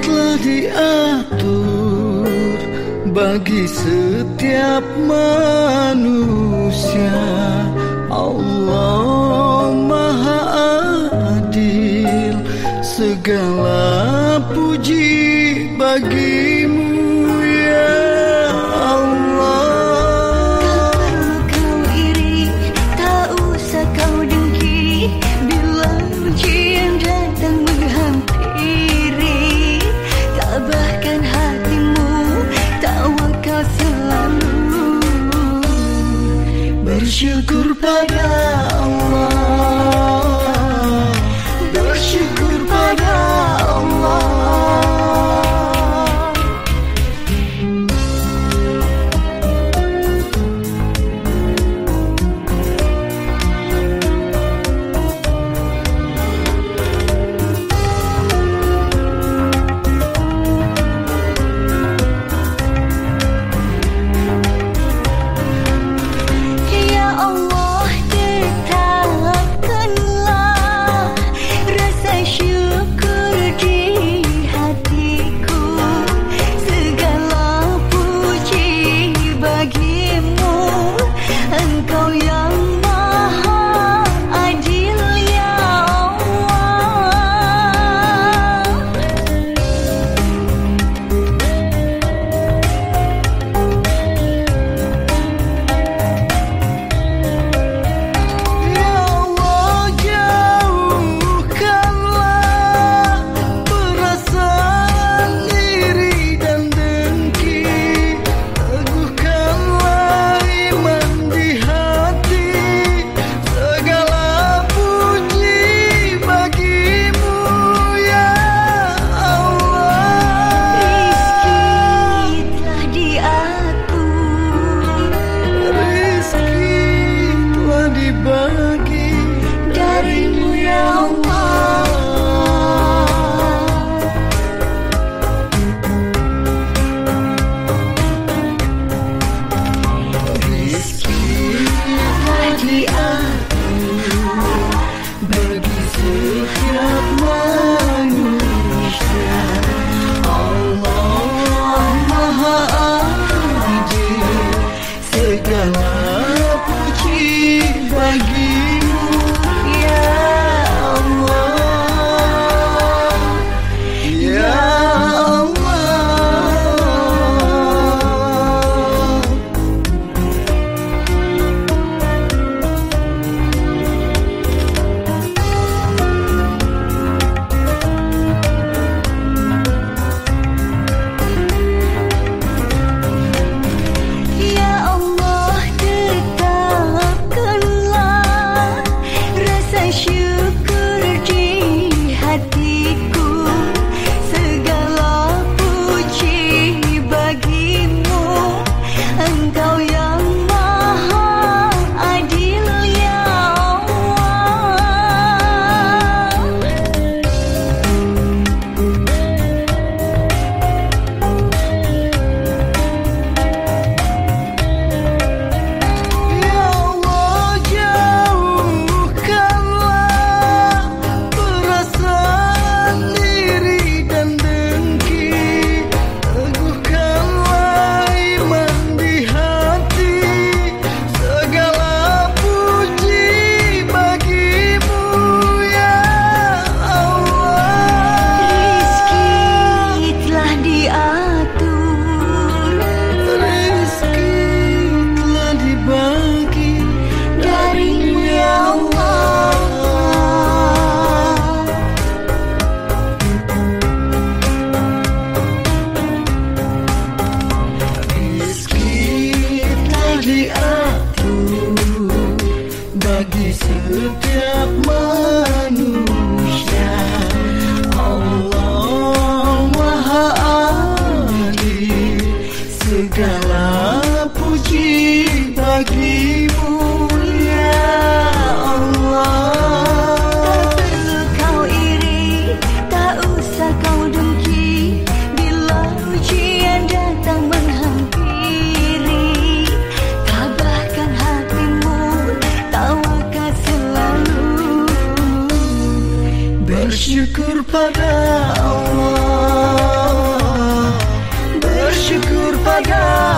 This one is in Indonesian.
telah diatur bagi setiap manusia. Allah Maha Adil segala puji bagi bersyukur pada bersyukur pada Allah bersyukur pada pada